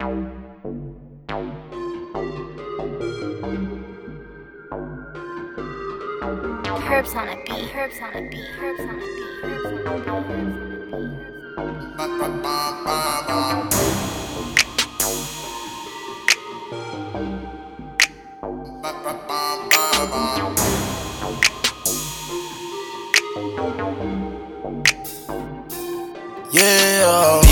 Herbs on a beat. Herbs on a beat. Herbs on a beat. Herbs on a beat. Herbs on a beat. Yeah,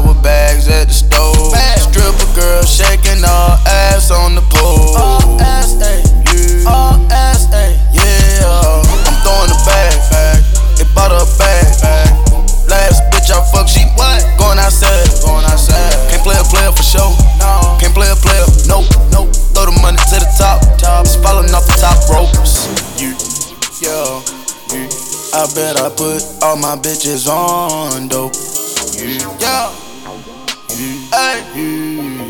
walking bags at the stove. Stripper girl shaking all ass on the pole. All ass, ayy. All ass, ayy. Yeah, I'm throwing the bag. It bought her a bag. Last bitch I fuck, she what? Going outside. Going outside. Can't play a player for sure. No. Can't play a player. Nope. Nope. Throw the money to the top. Top. It's falling off the top ropes. You. Yo. You. I bet I put all my bitches on dope. You. Yeah.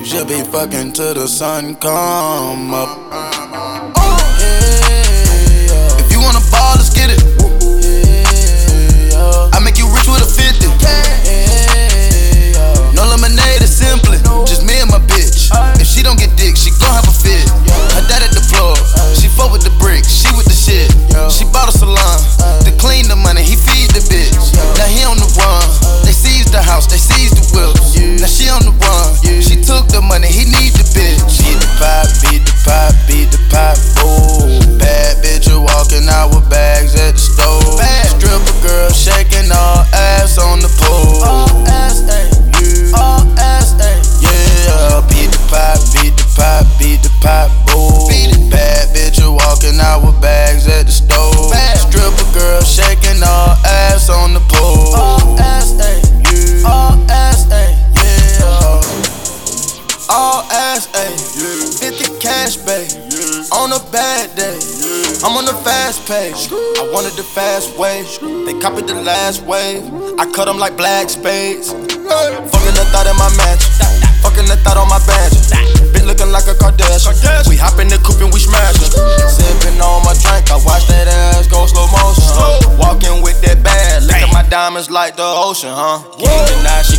Should be fucking till the sun come up. All ass, ayy. 50 cash, babe. On a bad day. I'm on the fast pace. I wanted the fast way. They copied the last wave. I cut them like black spades. Fucking the thought in my match, Fucking the thought on my badge. Been looking like a Kardashian. We hop in the coupe and we smashing. Sipping on my drink. I watch that ass go slow motion. Walking with that bag. Look at my diamonds like the ocean, huh? Geeking, now she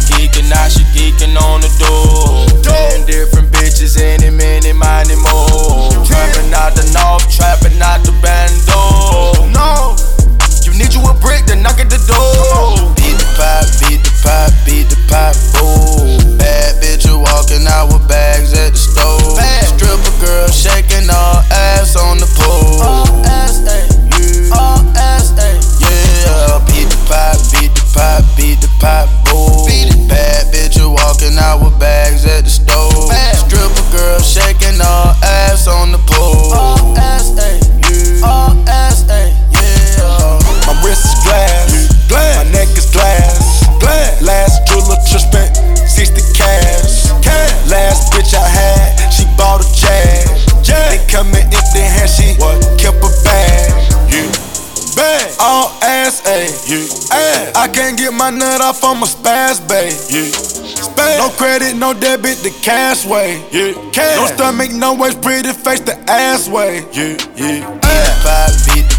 ass, ayy. Yeah. Ass. I can't get my nut off on my spaz, babe. Yeah. Spaz. No credit, no debit, the cash way. Yeah. Cash. No stomach, no waist, pretty face, the ass way. Yeah, yeah. Beat the pipe, beat